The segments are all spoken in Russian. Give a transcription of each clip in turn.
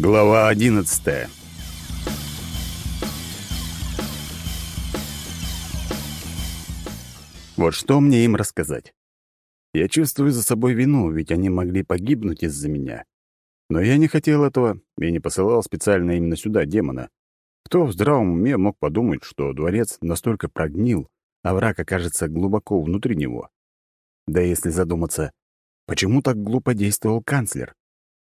Глава одиннадцатая. Вот что мне им рассказать? Я чувствую за собой вину, ведь они могли погибнуть из-за меня. Но я не хотел этого и не посылал специально именно сюда демона. Кто в здравом уме мог подумать, что дворец настолько прогнил, а враг окажется глубоко внутри него? Да если задуматься, почему так глупо действовал канцлер?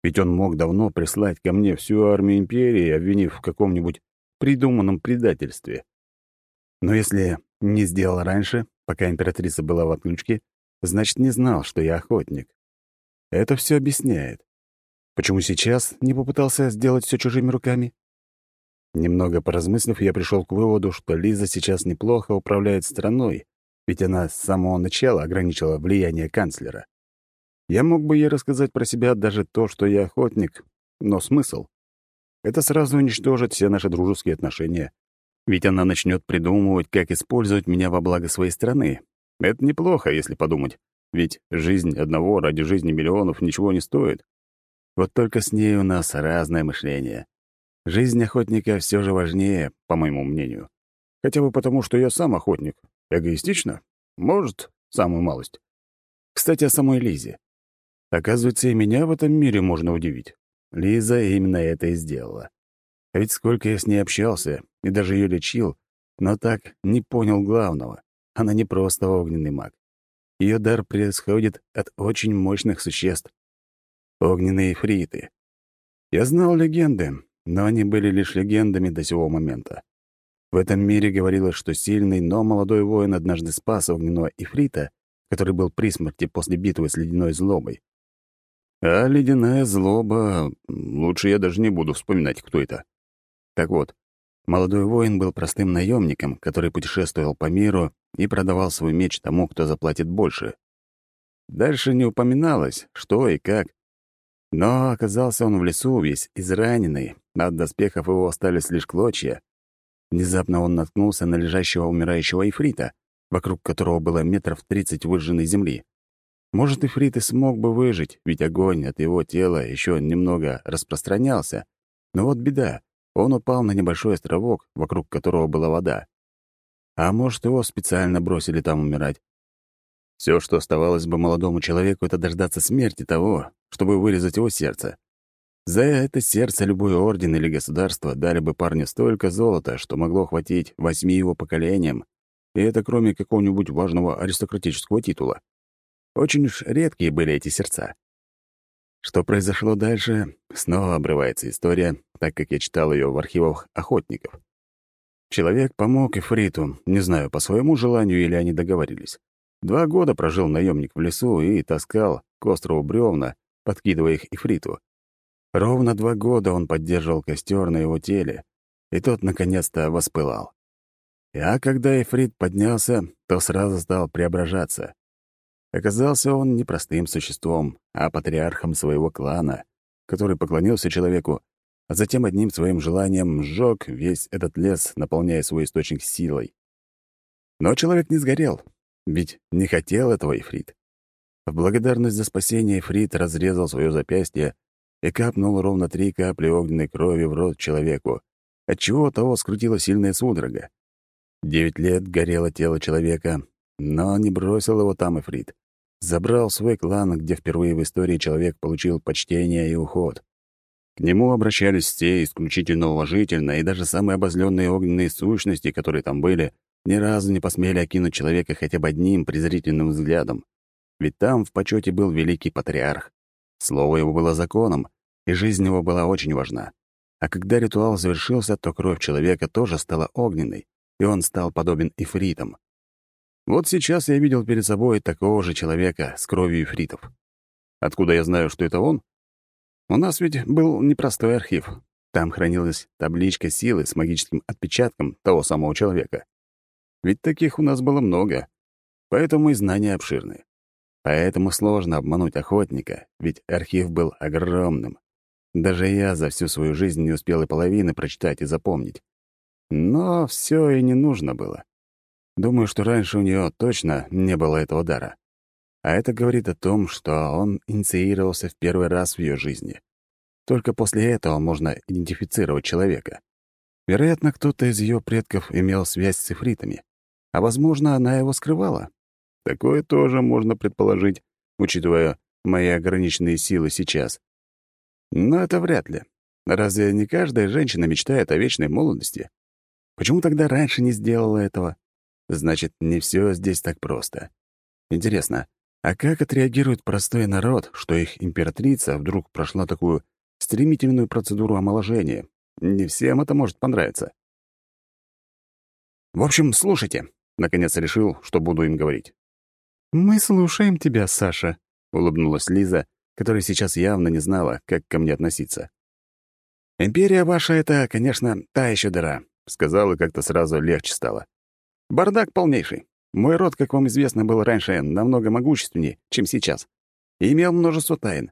Ведь он мог давно прислать ко мне всю армию империи, обвинив в каком-нибудь придуманном предательстве. Но если не сделал раньше, пока императрица была в отключке, значит, не знал, что я охотник. Это все объясняет. Почему сейчас не попытался сделать все чужими руками? Немного поразмыслив, я пришел к выводу, что Лиза сейчас неплохо управляет страной, ведь она с самого начала ограничила влияние канцлера. Я мог бы ей рассказать про себя даже то, что я охотник, но смысл? Это сразу уничтожит все наши дружеские отношения. Ведь она начнет придумывать, как использовать меня во благо своей страны. Это неплохо, если подумать. Ведь жизнь одного ради жизни миллионов ничего не стоит. Вот только с ней у нас разное мышление. Жизнь охотника все же важнее, по моему мнению. Хотя бы потому, что я сам охотник. Эгоистично? Может, самую малость. Кстати, о самой Лизе. Оказывается, и меня в этом мире можно удивить. Лиза именно это и сделала. А ведь сколько я с ней общался и даже ее лечил, но так не понял главного. Она не просто огненный маг. Ее дар происходит от очень мощных существ. Огненные фриты. Я знал легенды, но они были лишь легендами до сего момента. В этом мире говорилось, что сильный, но молодой воин однажды спас огненного ифрита, который был при смерти после битвы с ледяной злобой. А ледяная злоба... Лучше я даже не буду вспоминать, кто это. Так вот, молодой воин был простым наемником, который путешествовал по миру и продавал свой меч тому, кто заплатит больше. Дальше не упоминалось, что и как. Но оказался он в лесу весь израненный, от доспехов его остались лишь клочья. Внезапно он наткнулся на лежащего умирающего ифрита, вокруг которого было метров тридцать выжженной земли. Может, и Фрид и смог бы выжить, ведь огонь от его тела еще немного распространялся. Но вот беда, он упал на небольшой островок, вокруг которого была вода. А может, его специально бросили там умирать. Все, что оставалось бы молодому человеку, это дождаться смерти того, чтобы вырезать его сердце. За это сердце любой орден или государство дали бы парню столько золота, что могло хватить восьми его поколениям, и это кроме какого-нибудь важного аристократического титула. Очень уж редкие были эти сердца. Что произошло дальше, снова обрывается история, так как я читал ее в архивах охотников. Человек помог Эфриту, не знаю, по своему желанию или они договорились. Два года прожил наемник в лесу и таскал к острову бревна, подкидывая их Ифриту. Ровно два года он поддерживал костер на его теле, и тот наконец-то воспылал. А когда Эфрит поднялся, то сразу стал преображаться. Оказался он не простым существом, а патриархом своего клана, который поклонился человеку, а затем одним своим желанием сжег весь этот лес, наполняя свой источник силой. Но человек не сгорел, ведь не хотел этого Ифрит. В благодарность за спасение Ифрит разрезал свое запястье и капнул ровно три капли огненной крови в рот человеку, отчего того скрутила сильная судорога. Девять лет горело тело человека, но не бросил его там Ифрит забрал свой клан, где впервые в истории человек получил почтение и уход. К нему обращались все исключительно уважительно, и даже самые обозленные огненные сущности, которые там были, ни разу не посмели окинуть человека хотя бы одним презрительным взглядом. Ведь там в почете был великий патриарх. Слово его было законом, и жизнь его была очень важна. А когда ритуал завершился, то кровь человека тоже стала огненной, и он стал подобен ифритам. Вот сейчас я видел перед собой такого же человека с кровью ифритов. Откуда я знаю, что это он? У нас ведь был непростой архив. Там хранилась табличка силы с магическим отпечатком того самого человека. Ведь таких у нас было много, поэтому и знания обширны. Поэтому сложно обмануть охотника, ведь архив был огромным. Даже я за всю свою жизнь не успел и половины прочитать и запомнить. Но все и не нужно было. Думаю, что раньше у нее точно не было этого дара. А это говорит о том, что он инициировался в первый раз в ее жизни. Только после этого можно идентифицировать человека. Вероятно, кто-то из ее предков имел связь с эфритами, а, возможно, она его скрывала. Такое тоже можно предположить, учитывая мои ограниченные силы сейчас. Но это вряд ли. Разве не каждая женщина мечтает о вечной молодости? Почему тогда раньше не сделала этого? Значит, не все здесь так просто. Интересно, а как отреагирует простой народ, что их императрица вдруг прошла такую стремительную процедуру омоложения? Не всем это может понравиться. В общем, слушайте. Наконец решил, что буду им говорить. «Мы слушаем тебя, Саша», — улыбнулась Лиза, которая сейчас явно не знала, как ко мне относиться. «Империя ваша — это, конечно, та еще дыра», — сказал, и как-то сразу легче стало. «Бардак полнейший. Мой род, как вам известно, был раньше намного могущественнее, чем сейчас, и имел множество тайн.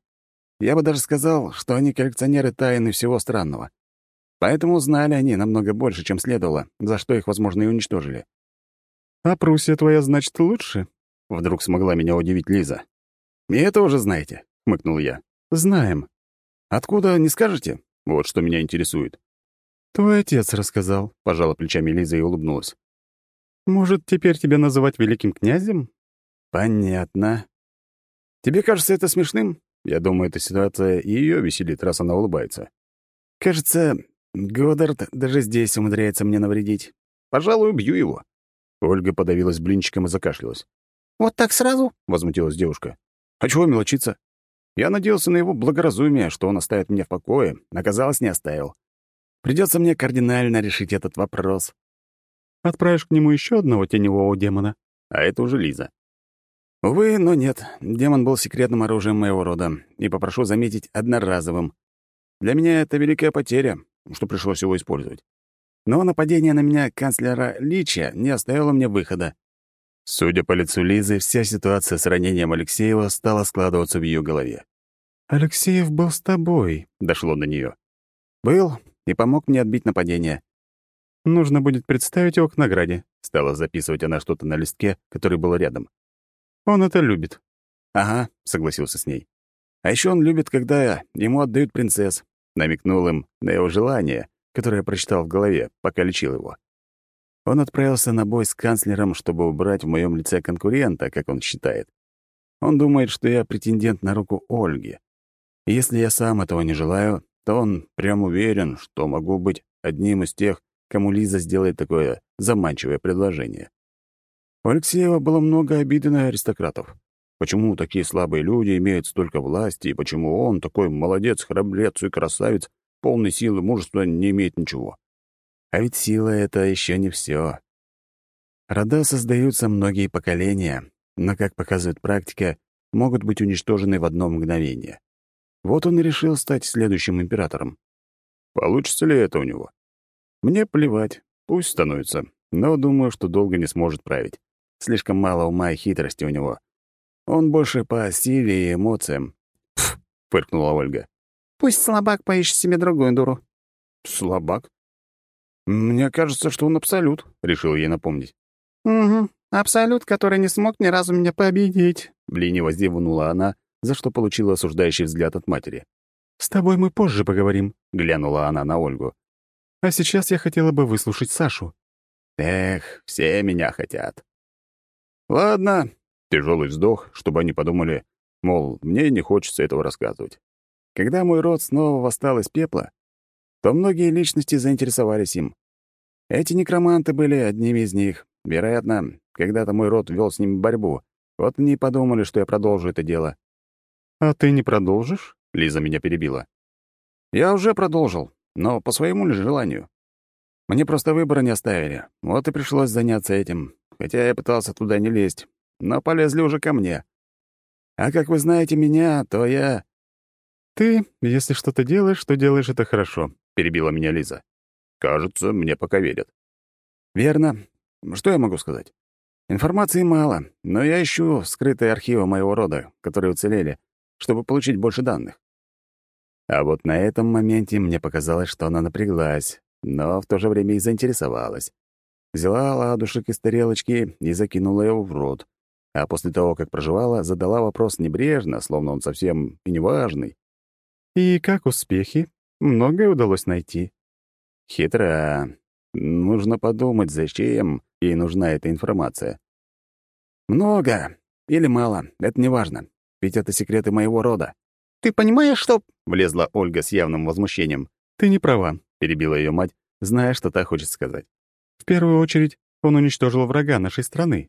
Я бы даже сказал, что они коллекционеры тайн и всего странного. Поэтому знали они намного больше, чем следовало, за что их, возможно, и уничтожили. «А Пруссия твоя, значит, лучше?» — вдруг смогла меня удивить Лиза. «И это уже знаете», — хмыкнул я. «Знаем. Откуда, не скажете? Вот что меня интересует». «Твой отец рассказал», — пожала плечами Лиза и улыбнулась. «Может, теперь тебя называть великим князем?» «Понятно. Тебе кажется это смешным?» Я думаю, эта ситуация и ее веселит, раз она улыбается. «Кажется, Годдард даже здесь умудряется мне навредить. Пожалуй, убью его». Ольга подавилась блинчиком и закашлялась. «Вот так сразу?» — возмутилась девушка. «А чего мелочиться? Я надеялся на его благоразумие, что он оставит меня в покое. Оказалось, не оставил. Придется мне кардинально решить этот вопрос. Отправишь к нему еще одного теневого демона? А это уже Лиза. Увы, но нет. Демон был секретным оружием моего рода, и, попрошу заметить, одноразовым. Для меня это великая потеря, что пришлось его использовать. Но нападение на меня канцлера Лича не оставило мне выхода. Судя по лицу Лизы, вся ситуация с ранением Алексеева стала складываться в ее голове. «Алексеев был с тобой», — дошло до нее. «Был и помог мне отбить нападение. Нужно будет представить его к награде», — стала записывать она что-то на листке, который был рядом. «Он это любит». «Ага», — согласился с ней. «А еще он любит, когда ему отдают принцесс», — намекнул им на его желание, которое я прочитал в голове, пока лечил его. Он отправился на бой с канцлером, чтобы убрать в моем лице конкурента, как он считает. Он думает, что я претендент на руку Ольги. И если я сам этого не желаю, то он прям уверен, что могу быть одним из тех, кому Лиза сделает такое заманчивое предложение. У Алексеева было много обиды на аристократов. Почему такие слабые люди имеют столько власти, и почему он, такой молодец, храбрец и красавец, полный силы, мужества, не имеет ничего? А ведь сила — это еще не все. Рода создаются многие поколения, но, как показывает практика, могут быть уничтожены в одно мгновение. Вот он и решил стать следующим императором. Получится ли это у него? Мне плевать, пусть становится, но думаю, что долго не сможет править. Слишком мало ума и хитрости у него. Он больше по силе и эмоциям. «Пф!» — фыркнула Ольга. «Пусть слабак поищет себе другую дуру». «Слабак? Мне кажется, что он абсолют», — решил ей напомнить. «Угу, абсолют, который не смог ни разу меня победить», — лениво зевнула она, за что получила осуждающий взгляд от матери. «С тобой мы позже поговорим», — глянула она на Ольгу. А сейчас я хотела бы выслушать Сашу. Эх, все меня хотят. Ладно, тяжелый вздох, чтобы они подумали, мол, мне не хочется этого рассказывать. Когда мой род снова восстал из пепла, то многие личности заинтересовались им. Эти некроманты были одними из них. Вероятно, когда-то мой род вел с ними борьбу. Вот они подумали, что я продолжу это дело. «А ты не продолжишь?» — Лиза меня перебила. «Я уже продолжил но по своему ли желанию? Мне просто выбора не оставили, вот и пришлось заняться этим, хотя я пытался туда не лезть, но полезли уже ко мне. А как вы знаете меня, то я... «Ты, если что-то делаешь, то делаешь это хорошо», — перебила меня Лиза. «Кажется, мне пока верят». «Верно. Что я могу сказать? Информации мало, но я ищу скрытые архивы моего рода, которые уцелели, чтобы получить больше данных. А вот на этом моменте мне показалось, что она напряглась, но в то же время и заинтересовалась. Взяла ладушек из тарелочки и закинула его в рот. А после того, как проживала, задала вопрос небрежно, словно он совсем и неважный. «И как успехи? Многое удалось найти». Хитра. Нужно подумать, зачем ей нужна эта информация. «Много или мало, это не важно, ведь это секреты моего рода». «Ты понимаешь, что...» — влезла Ольга с явным возмущением. «Ты не права», — перебила ее мать, зная, что та хочет сказать. «В первую очередь, он уничтожил врага нашей страны».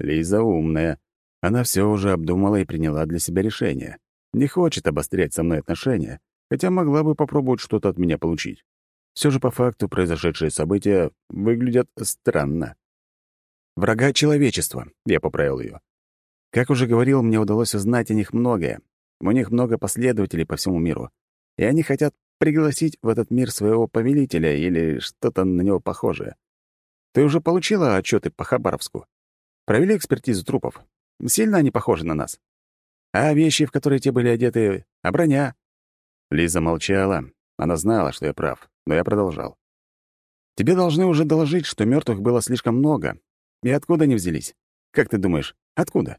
Лиза умная. Она все уже обдумала и приняла для себя решение. Не хочет обострять со мной отношения, хотя могла бы попробовать что-то от меня получить. Все же по факту произошедшие события выглядят странно. «Врага человечества», — я поправил ее. Как уже говорил, мне удалось узнать о них многое. У них много последователей по всему миру. И они хотят пригласить в этот мир своего повелителя или что-то на него похожее. Ты уже получила отчеты по Хабаровску? Провели экспертизу трупов? Сильно они похожи на нас? А вещи, в которые те были одеты, а броня?» Лиза молчала. Она знала, что я прав, но я продолжал. «Тебе должны уже доложить, что мертвых было слишком много. И откуда они взялись? Как ты думаешь, откуда?»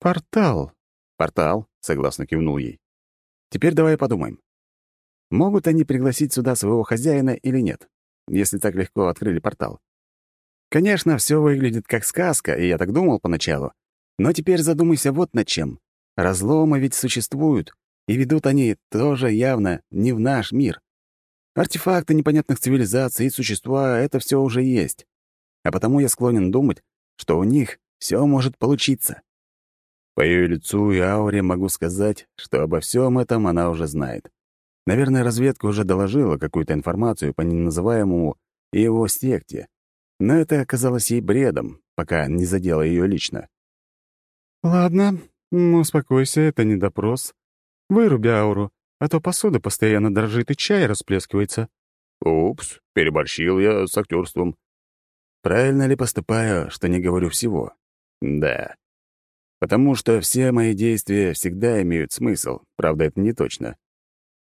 «Портал». «Портал», — согласно кивнул ей. «Теперь давай подумаем. Могут они пригласить сюда своего хозяина или нет, если так легко открыли портал? Конечно, все выглядит как сказка, и я так думал поначалу. Но теперь задумайся вот над чем. Разломы ведь существуют, и ведут они тоже явно не в наш мир. Артефакты непонятных цивилизаций и существа — это все уже есть. А потому я склонен думать, что у них все может получиться. По ее лицу и ауре могу сказать, что обо всем этом она уже знает. Наверное, разведка уже доложила какую-то информацию по неназываемому и его секте, но это оказалось ей бредом, пока не задело ее лично. «Ладно, ну, успокойся, это не допрос. Выруби ауру, а то посуда постоянно дрожит и чай расплескивается». «Упс, переборщил я с актерством. Правильно ли поступаю, что не говорю всего? Да. Потому что все мои действия всегда имеют смысл, правда, это не точно.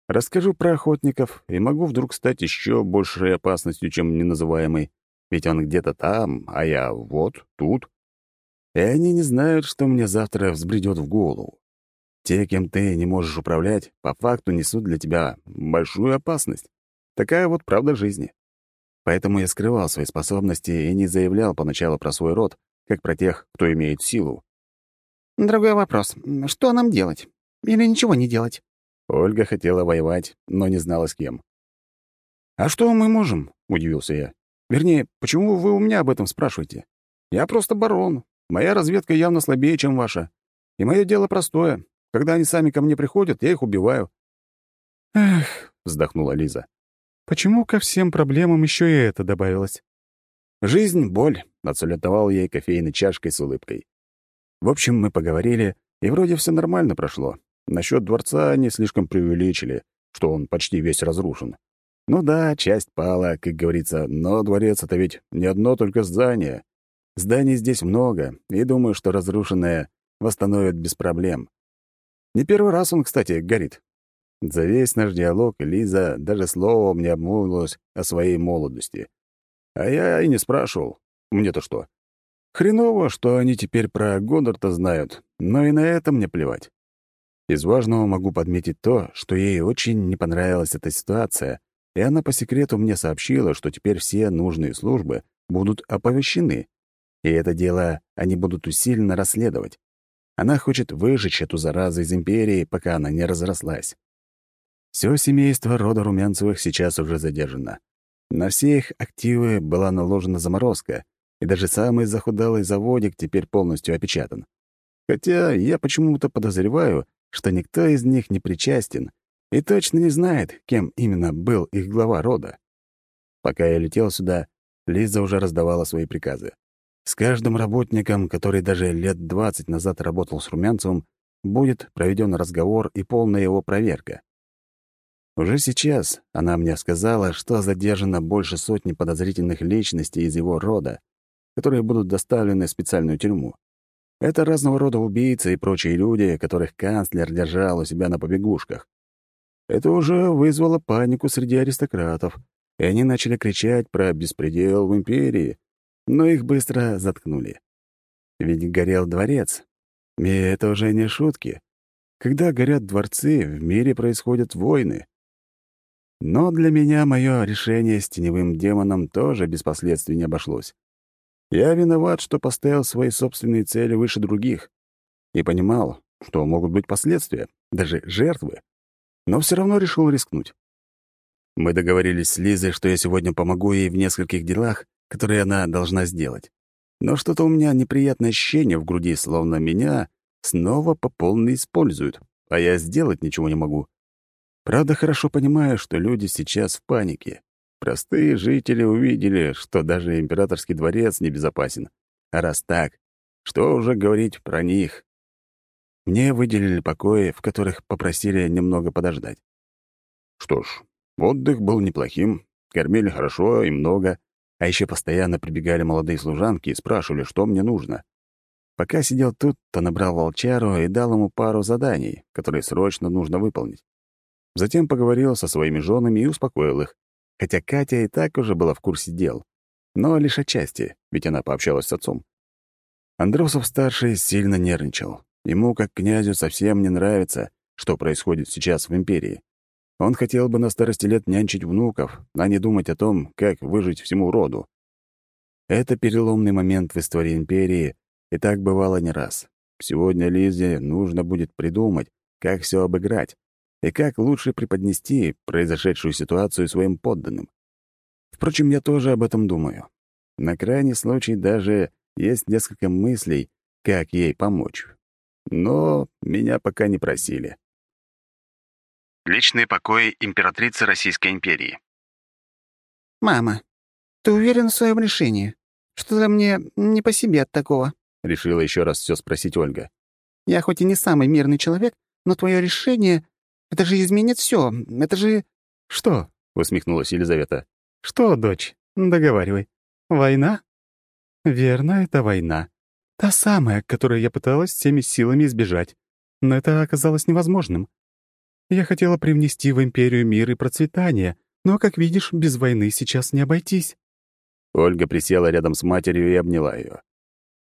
Расскажу про охотников, и могу вдруг стать еще большей опасностью, чем неназываемый, ведь он где-то там, а я вот тут. И они не знают, что мне завтра взбредет в голову. Те, кем ты не можешь управлять, по факту несут для тебя большую опасность. Такая вот правда жизни. Поэтому я скрывал свои способности и не заявлял поначалу про свой род, как про тех, кто имеет силу. Другой вопрос. Что нам делать? Или ничего не делать? Ольга хотела воевать, но не знала с кем. «А что мы можем?» — удивился я. «Вернее, почему вы у меня об этом спрашиваете? Я просто барон. Моя разведка явно слабее, чем ваша. И мое дело простое. Когда они сами ко мне приходят, я их убиваю». «Эх», — вздохнула Лиза. Почему ко всем проблемам еще и это добавилось? «Жизнь — боль», — отсулетовал ей кофейной чашкой с улыбкой. В общем, мы поговорили, и вроде все нормально прошло. Насчет дворца они слишком преувеличили, что он почти весь разрушен. Ну да, часть пала, как говорится, но дворец — это ведь не одно только здание. Зданий здесь много, и думаю, что разрушенное восстановят без проблем. Не первый раз он, кстати, горит. За весь наш диалог Лиза даже словом не обмолвилась о своей молодости. А я и не спрашивал. Мне-то что? Хреново, что они теперь про Годдарта знают, но и на это мне плевать. Из важного могу подметить то, что ей очень не понравилась эта ситуация, и она по секрету мне сообщила, что теперь все нужные службы будут оповещены, и это дело они будут усиленно расследовать. Она хочет выжечь эту заразу из империи, пока она не разрослась. Все семейство рода Румянцевых сейчас уже задержано. На все их активы была наложена заморозка, и даже самый захудалый заводик теперь полностью опечатан. Хотя я почему-то подозреваю, что никто из них не причастен и точно не знает, кем именно был их глава рода. Пока я летел сюда, Лиза уже раздавала свои приказы. С каждым работником, который даже лет 20 назад работал с Румянцевым, будет проведен разговор и полная его проверка. Уже сейчас она мне сказала, что задержано больше сотни подозрительных личностей из его рода, которые будут доставлены в специальную тюрьму. Это разного рода убийцы и прочие люди, которых канцлер держал у себя на побегушках. Это уже вызвало панику среди аристократов, и они начали кричать про беспредел в империи, но их быстро заткнули. Ведь горел дворец, и это уже не шутки. Когда горят дворцы, в мире происходят войны. Но для меня мое решение с теневым демоном тоже без последствий не обошлось. Я виноват, что поставил свои собственные цели выше других и понимал, что могут быть последствия, даже жертвы, но все равно решил рискнуть. Мы договорились с Лизой, что я сегодня помогу ей в нескольких делах, которые она должна сделать. Но что-то у меня неприятное ощущение в груди, словно меня снова по полной используют, а я сделать ничего не могу. Правда, хорошо понимаю, что люди сейчас в панике. Простые жители увидели, что даже императорский дворец небезопасен. А раз так, что уже говорить про них? Мне выделили покои, в которых попросили немного подождать. Что ж, отдых был неплохим, кормили хорошо и много, а еще постоянно прибегали молодые служанки и спрашивали, что мне нужно. Пока сидел тут, то набрал волчару и дал ему пару заданий, которые срочно нужно выполнить. Затем поговорил со своими женами и успокоил их, хотя Катя и так уже была в курсе дел, но лишь отчасти, ведь она пообщалась с отцом. Андросов-старший сильно нервничал. Ему, как князю, совсем не нравится, что происходит сейчас в империи. Он хотел бы на старости лет нянчить внуков, а не думать о том, как выжить всему роду. Это переломный момент в истории империи, и так бывало не раз. Сегодня Лизе нужно будет придумать, как все обыграть, и как лучше преподнести произошедшую ситуацию своим подданным. Впрочем, я тоже об этом думаю. На крайний случай даже есть несколько мыслей, как ей помочь. Но меня пока не просили. Личный покой императрицы Российской империи. «Мама, ты уверен в своем решении? Что-то мне не по себе от такого», — решила еще раз все спросить Ольга. «Я хоть и не самый мирный человек, но твое решение это же изменит все. Это же...» «Что?» — усмехнулась Елизавета. «Что, дочь? Договаривай. Война?» «Верно, это война. Та самая, которую я пыталась всеми силами избежать. Но это оказалось невозможным. Я хотела привнести в империю мир и процветание, но, как видишь, без войны сейчас не обойтись». Ольга присела рядом с матерью и обняла ее.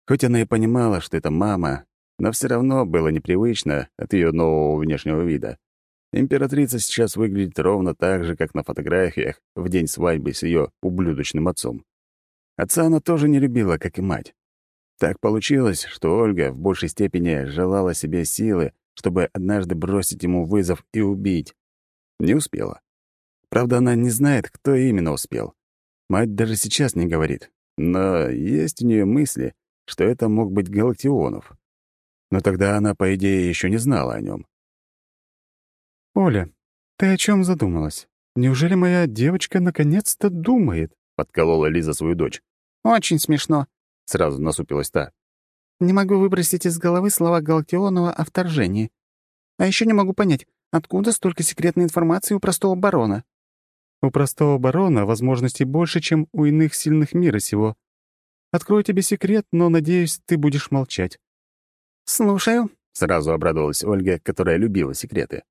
Хоть она и понимала, что это мама, но все равно было непривычно от ее нового внешнего вида. Императрица сейчас выглядит ровно так же, как на фотографиях в день свадьбы с ее ублюдочным отцом. Отца она тоже не любила, как и мать. Так получилось, что Ольга в большей степени желала себе силы, чтобы однажды бросить ему вызов и убить. Не успела. Правда, она не знает, кто именно успел. Мать даже сейчас не говорит. Но есть у нее мысли, что это мог быть Галактионов. Но тогда она, по идее, еще не знала о нем. «Оля, ты о чем задумалась? Неужели моя девочка наконец-то думает?» — подколола Лиза свою дочь. «Очень смешно», — сразу насупилась та. «Не могу выбросить из головы слова Галактионова о вторжении. А еще не могу понять, откуда столько секретной информации у простого барона?» «У простого барона возможностей больше, чем у иных сильных мира сего. Открою тебе секрет, но, надеюсь, ты будешь молчать». «Слушаю», — сразу обрадовалась Ольга, которая любила секреты.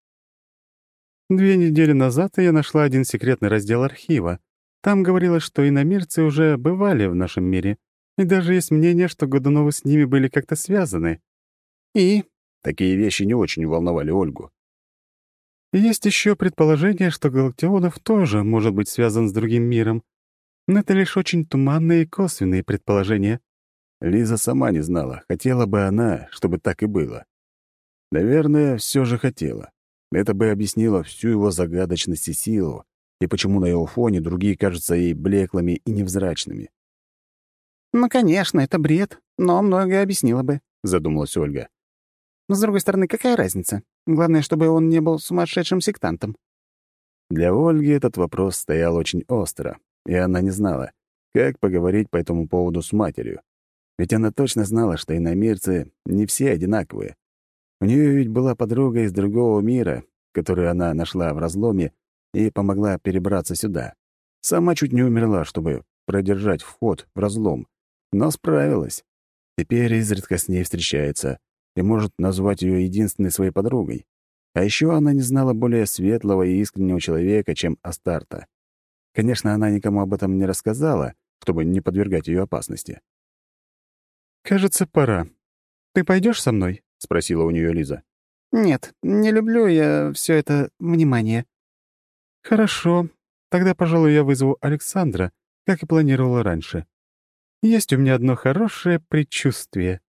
Две недели назад я нашла один секретный раздел архива. Там говорилось, что иномирцы уже бывали в нашем мире, и даже есть мнение, что Годуновы с ними были как-то связаны. И? Такие вещи не очень волновали Ольгу. Есть еще предположение, что Галактионов тоже может быть связан с другим миром. Но это лишь очень туманные и косвенные предположения. Лиза сама не знала, хотела бы она, чтобы так и было. Наверное, все же хотела. Это бы объяснило всю его загадочность и силу, и почему на его фоне другие кажутся ей блеклыми и невзрачными. «Ну, конечно, это бред, но многое объяснило бы», — задумалась Ольга. «Но, с другой стороны, какая разница? Главное, чтобы он не был сумасшедшим сектантом». Для Ольги этот вопрос стоял очень остро, и она не знала, как поговорить по этому поводу с матерью. Ведь она точно знала, что иномирцы не все одинаковые. У нее ведь была подруга из другого мира, которую она нашла в разломе и помогла перебраться сюда. Сама чуть не умерла, чтобы продержать вход в разлом, но справилась. Теперь изредка с ней встречается и может назвать ее единственной своей подругой. А еще она не знала более светлого и искреннего человека, чем Астарта. Конечно, она никому об этом не рассказала, чтобы не подвергать ее опасности. «Кажется, пора. Ты пойдешь со мной?» — спросила у нее Лиза. Нет, не люблю я все это внимание. Хорошо. Тогда, пожалуй, я вызову Александра, как и планировала раньше. Есть у меня одно хорошее предчувствие.